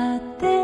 あて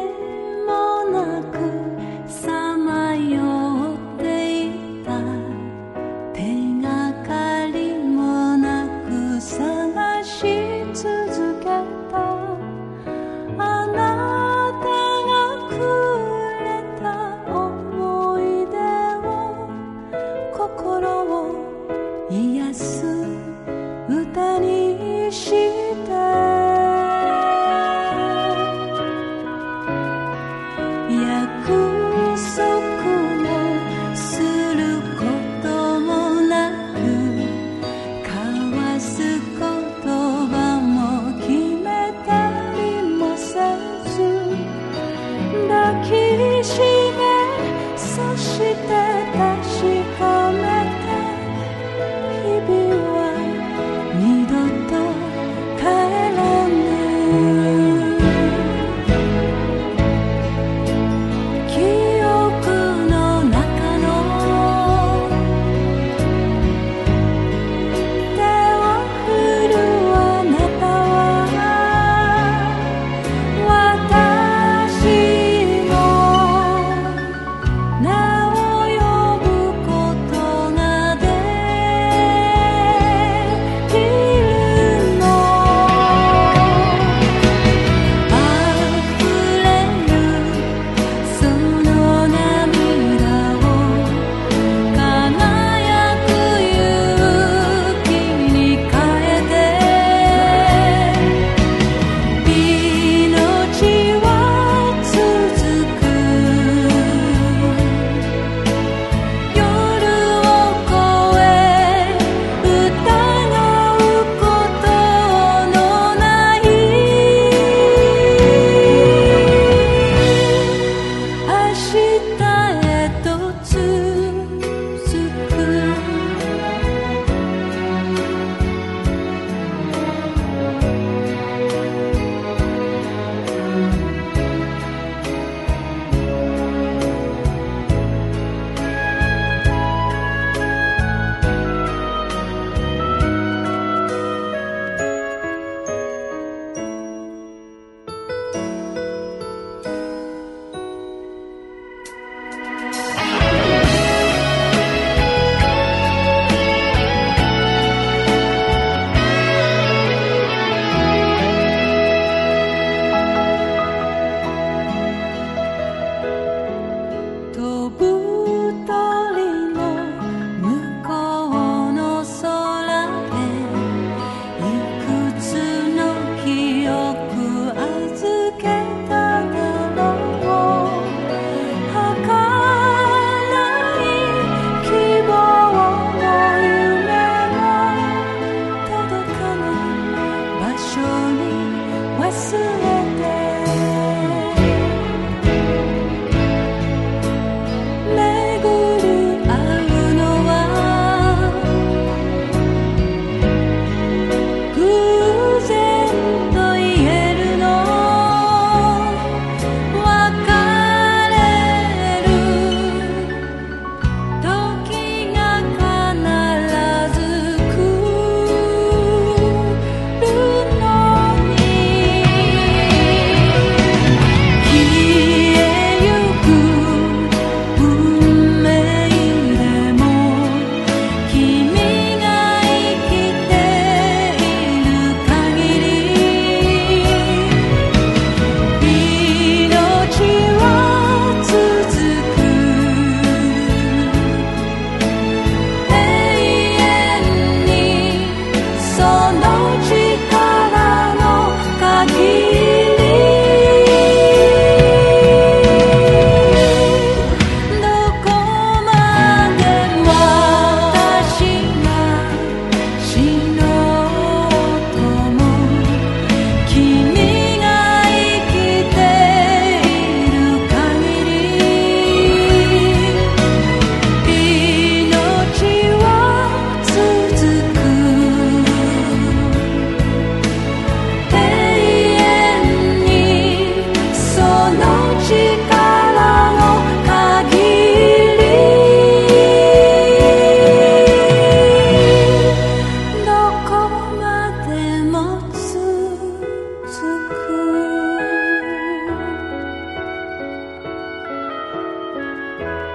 Bye.